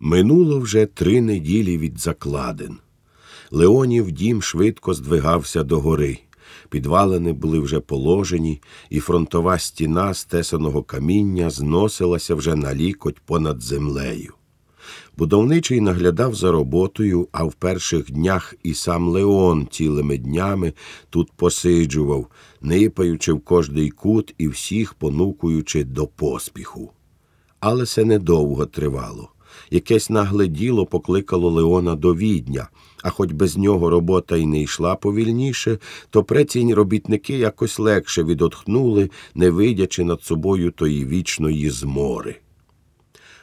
Минуло вже три неділі від закладин. Леонів дім швидко здвигався до гори. Підвалини були вже положені, і фронтова стіна з тесаного каміння зносилася вже на лікоть понад землею. Будовничий наглядав за роботою, а в перших днях і сам Леон цілими днями тут посиджував, нипаючи в кожний кут і всіх понукуючи до поспіху. Але це недовго тривало. Якесь нагле діло покликало Леона до відня, а хоч без нього робота й не йшла повільніше, то прецінь робітники якось легше відотхнули, не видячи над собою тої вічної змори.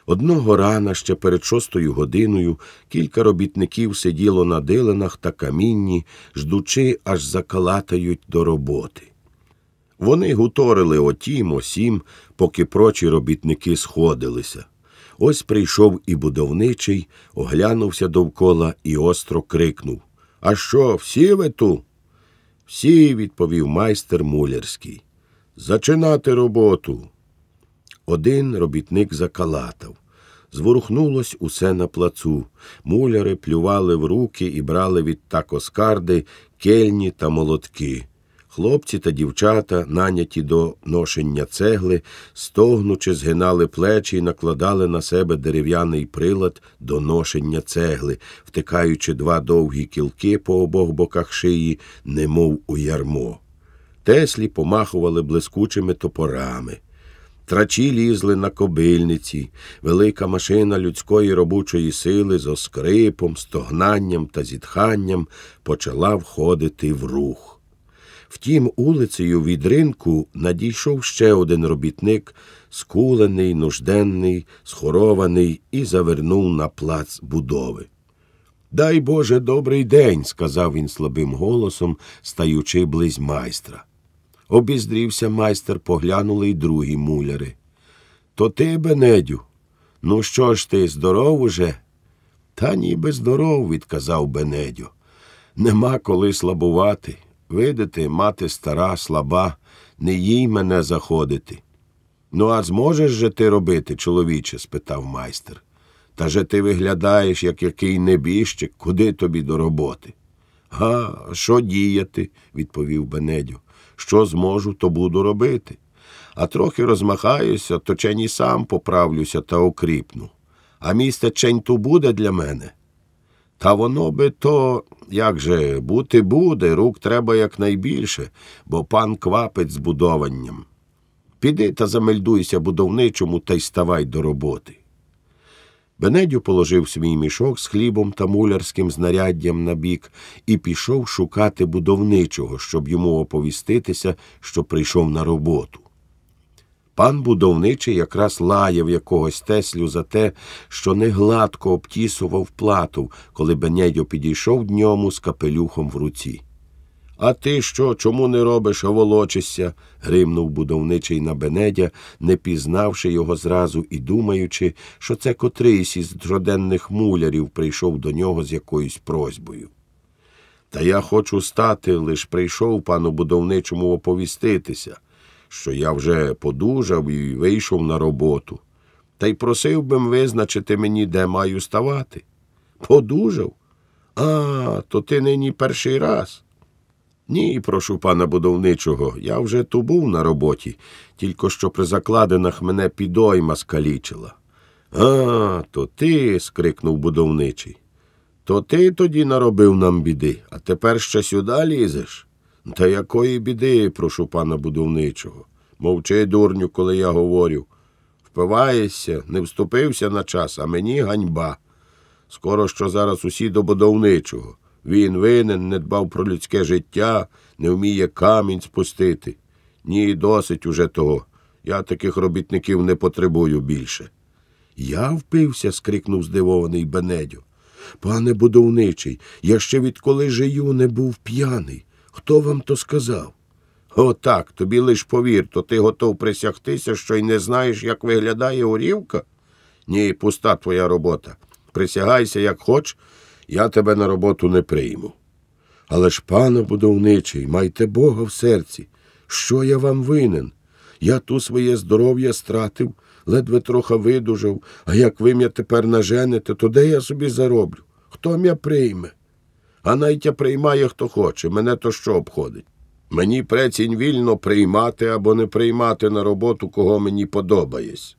Одного рана ще перед шостою годиною кілька робітників сиділо на дилинах та камінні, ждучи, аж закалатають до роботи. Вони гуторили отім, осім, поки прочі робітники сходилися. Ось прийшов і будовничий, оглянувся довкола і остро крикнув А що, всі ви ту? Всі, відповів майстер мулярський. Зачинати роботу. Один робітник закалатав. Зворухнулось усе на плацу. Муляри плювали в руки і брали відтак оскарди, кельні та молотки. Хлопці та дівчата, наняті до ношення цегли, стогнучи, згинали плечі і накладали на себе дерев'яний прилад до ношення цегли, втикаючи два довгі кілки по обох боках шиї, немов у ярмо. Теслі помахували блискучими топорами. Трачі лізли на кобильниці, велика машина людської робочої сили з оскрипом, стогнанням та зітханням почала входити в рух. Втім, улицею від ринку надійшов ще один робітник, скулений, нужденний, схорований, і завернув на плац будови. Дай Боже, добрий день, сказав він слабим голосом, стаючи близь майстра. Обіздрівся майстер, поглянули й другі муляри. То ти, Бенедю? Ну що ж ти, здоров уже? Та ніби здоров, відказав Бенедю. Нема коли слабувати. Видите, мати стара, слаба, не їй мене заходити. Ну, а зможеш же ти робити, чоловіче? спитав майстер. Та же ти виглядаєш, як який небіжчик, куди тобі до роботи? Га, що діяти, відповів Бенедю. Що зможу, то буду робити. А трохи розмахаюся, то чень і сам поправлюся та окріпну. А місце чень ту буде для мене. Та воно би то, як же, бути буде, рук треба якнайбільше, бо пан квапить з будованням. Піди та замельдуйся будовничому та й ставай до роботи. Бенедю положив свій мішок з хлібом та мулярським знаряддям на бік і пішов шукати будовничого, щоб йому оповіститися, що прийшов на роботу. Пан будовничий якраз лаяв якогось теслю за те, що негладко обтісував плату, коли Бенедьо підійшов дньому з капелюхом в руці. А ти що, чому не робиш, а волочишся? гримнув будовничий на Бенедя, не пізнавши його зразу і думаючи, що це котрийсь із троденних мулярів прийшов до нього з якоюсь просьбою. Та я хочу стати, лиш прийшов пану будовничому оповіститися що я вже подужав і вийшов на роботу, та й просив би визначити мені, де маю ставати. Подужав? А, то ти нині перший раз. Ні, прошу пана будовничого, я вже ту був на роботі, тільки що при закладинах мене підойма скалічила. А, то ти. скрикнув будовничий. То ти тоді наробив нам біди, а тепер ще сюди лізеш. Та якої біди, прошу пана будовничого. Мовчи, дурню, коли я говорю. Впиваєшся, не вступився на час, а мені ганьба. Скоро що зараз усі до будовничого. Він винен, не дбав про людське життя, не вміє камінь спустити. Ні, досить уже того. Я таких робітників не потребую більше. Я впився, скрикнув здивований Бенедьо. Пане будовничий, я ще відколи жию не був п'яний. Хто вам то сказав? Отак, тобі лиш повір, то ти готов присягтися, що й не знаєш, як виглядає орівка? Ні, пуста твоя робота. Присягайся, як хоч, я тебе на роботу не прийму. Але ж, пане будовничий, майте Бога в серці. Що я вам винен? Я ту своє здоров'я стратив, ледве трохи видужав, а як ви м'я тепер наженете, то де я собі зароблю? Хто м'я прийме? А навіть я приймає, хто хоче, мене то що обходить? Мені прецінь вільно приймати або не приймати на роботу, кого мені подобаєсь.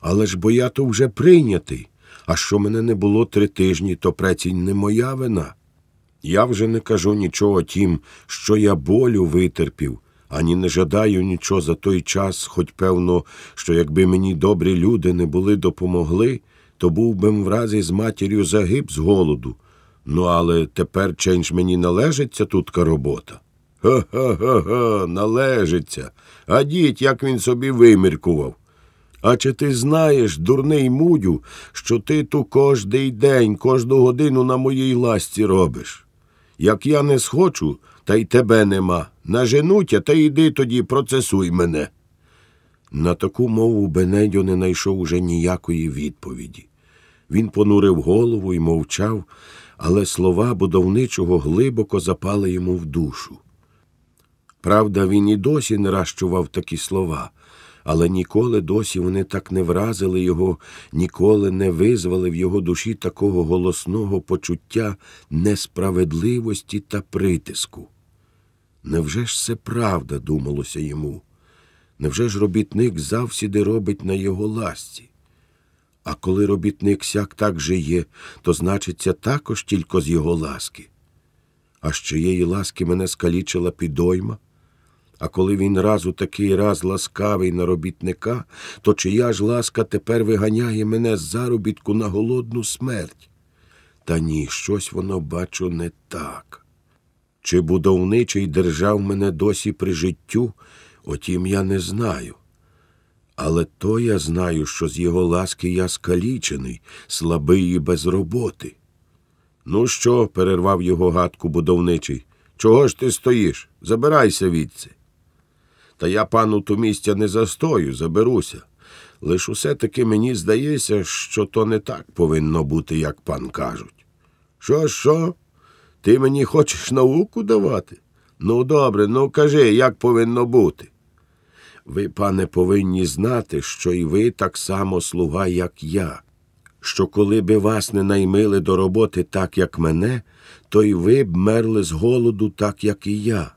Але ж бо я то вже прийнятий, а що мене не було три тижні, то прецінь не моя вина. Я вже не кажу нічого тім, що я болю витерпів, ані не жадаю нічого за той час, хоч певно, що якби мені добрі люди не були допомогли, то був би вразі з матір'ю загиб з голоду. Ну, але тепер чень ж мені належиться тутка робота. Га-га-га, належиться. А діть, як він собі виміркував. А чи ти знаєш, дурний мудю, що ти ту кожний день, кожну годину на моїй ласті робиш? Як я не схочу, та й тебе нема. Наженуття, та йди тоді процесуй мене. На таку мову Бенедьо не знайшов уже ніякої відповіді. Він понурив голову і мовчав, але слова будовничого глибоко запали йому в душу. Правда, він і досі не раз такі слова, але ніколи досі вони так не вразили його, ніколи не визвали в його душі такого голосного почуття несправедливості та притиску. Невже ж це правда, думалося йому? Невже ж робітник завсіди робить на його ласті? А коли робітник сяк так жиє, то значиться також тільки з його ласки. А з чиєї ласки мене скалічила підойма? А коли він раз у такий раз ласкавий на робітника, то чия ж ласка тепер виганяє мене з заробітку на голодну смерть? Та ні, щось воно бачу не так. Чи будовничий держав мене досі при життю, отім я не знаю. Але то я знаю, що з його ласки я скалічений, слабий і без роботи. Ну що? перервав його гадку будовничий. Чого ж ти стоїш? Забирайся відси. Та я пану ту місця не застою, заберуся. Лиш усе таки мені здається, що то не так повинно бути, як пан кажуть. Що, що? Ти мені хочеш науку давати? Ну, добре, ну кажи, як повинно бути. Ви, пане, повинні знати, що і ви так само слуга, як я, що коли би вас не наймили до роботи так, як мене, то й ви б мерли з голоду, так, як і я.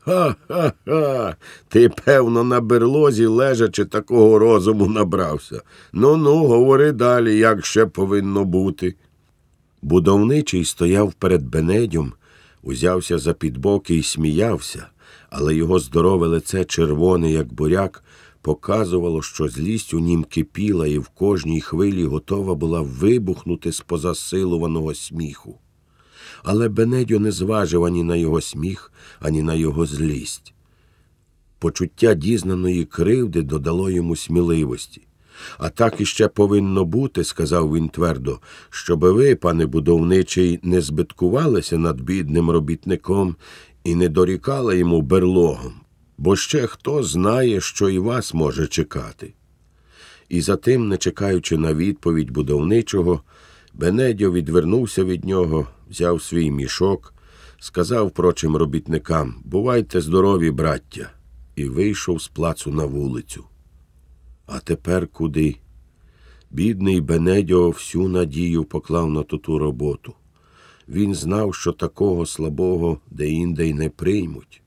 Ха ха. Ти, певно, на берлозі лежачи такого розуму набрався. Ну ну, говори далі, як ще повинно бути. Будовничий стояв перед Бенедьом, узявся за підбоки і сміявся, але його здорове лице червоне, як буряк, показувало, що злість у нім кипіла і в кожній хвилі готова була вибухнути з позасилуваного сміху. Але Бенедьо не зважив ані на його сміх, ані на його злість. Почуття дізнаної кривди додало йому сміливості. А так іще повинно бути, сказав він твердо, щоби ви, пане будовничий, не збиткувалися над бідним робітником і не дорікали йому берлогом, бо ще хто знає, що і вас може чекати. І затим, не чекаючи на відповідь будовничого, Бенедьо відвернувся від нього, взяв свій мішок, сказав прочим робітникам Бувайте здорові, браття, і вийшов з плацу на вулицю. А тепер куди? Бідний Бенедьо всю надію поклав на ту роботу. Він знав, що такого слабого де-інде й не приймуть.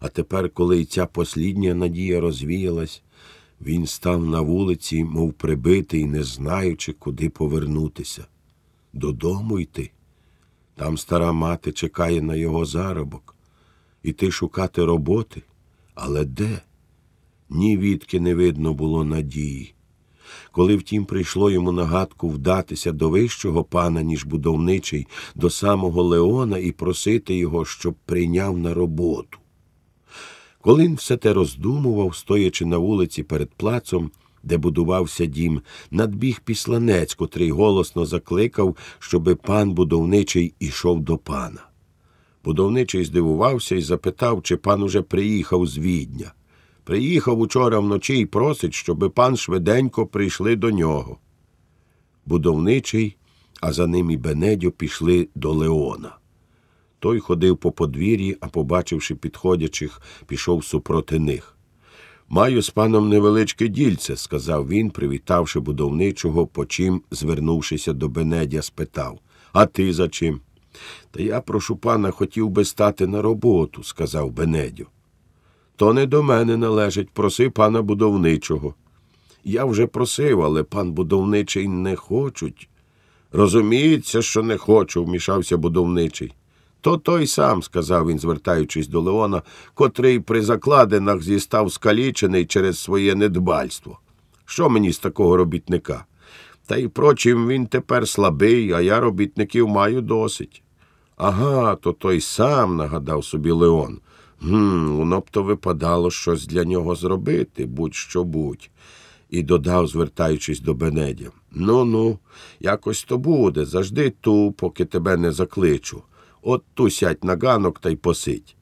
А тепер, коли й ця послідня надія розвіялась, він став на вулиці, мов прибитий, не знаючи, куди повернутися. Додому йти. Там стара мати чекає на його заробок. Іти шукати роботи. Але де? Ні відки не видно було надії. Коли втім прийшло йому нагадку вдатися до вищого пана, ніж будовничий, до самого Леона і просити його, щоб прийняв на роботу. Коли він все те роздумував, стоячи на вулиці перед плацом, де будувався дім, надбіг післанець, котрий голосно закликав, щоби пан будовничий ішов до пана. Будовничий здивувався і запитав, чи пан уже приїхав з відня. Приїхав учора вночі і просить, щоби пан швиденько прийшли до нього. Будовничий, а за ним і Бенедьо пішли до Леона. Той ходив по подвір'ї, а, побачивши підходячих, пішов супроти них. Маю з паном невеличке дільце, сказав він, привітавши будовничого, почим, звернувшися до Бенедя, спитав А ти за чим? Та я, прошу пана, хотів би стати на роботу, сказав Бенедю. То не до мене належить, проси пана будовничого. Я вже просив, але пан будовничий не хочуть. Розуміється, що не хочу, вмішався будовничий. То той сам, сказав він, звертаючись до Леона, котрий при закладинах зістав скалічений через своє недбальство. Що мені з такого робітника? Та й прочим він тепер слабий, а я робітників маю досить. Ага, то той сам, нагадав собі Леон. Гм, воно б то випадало щось для нього зробити, будь-що будь. І додав, звертаючись до Бенедя. Ну ну, якось то буде, завжди ту, поки тебе не закличу. От ту сядь на ганок та й посидь.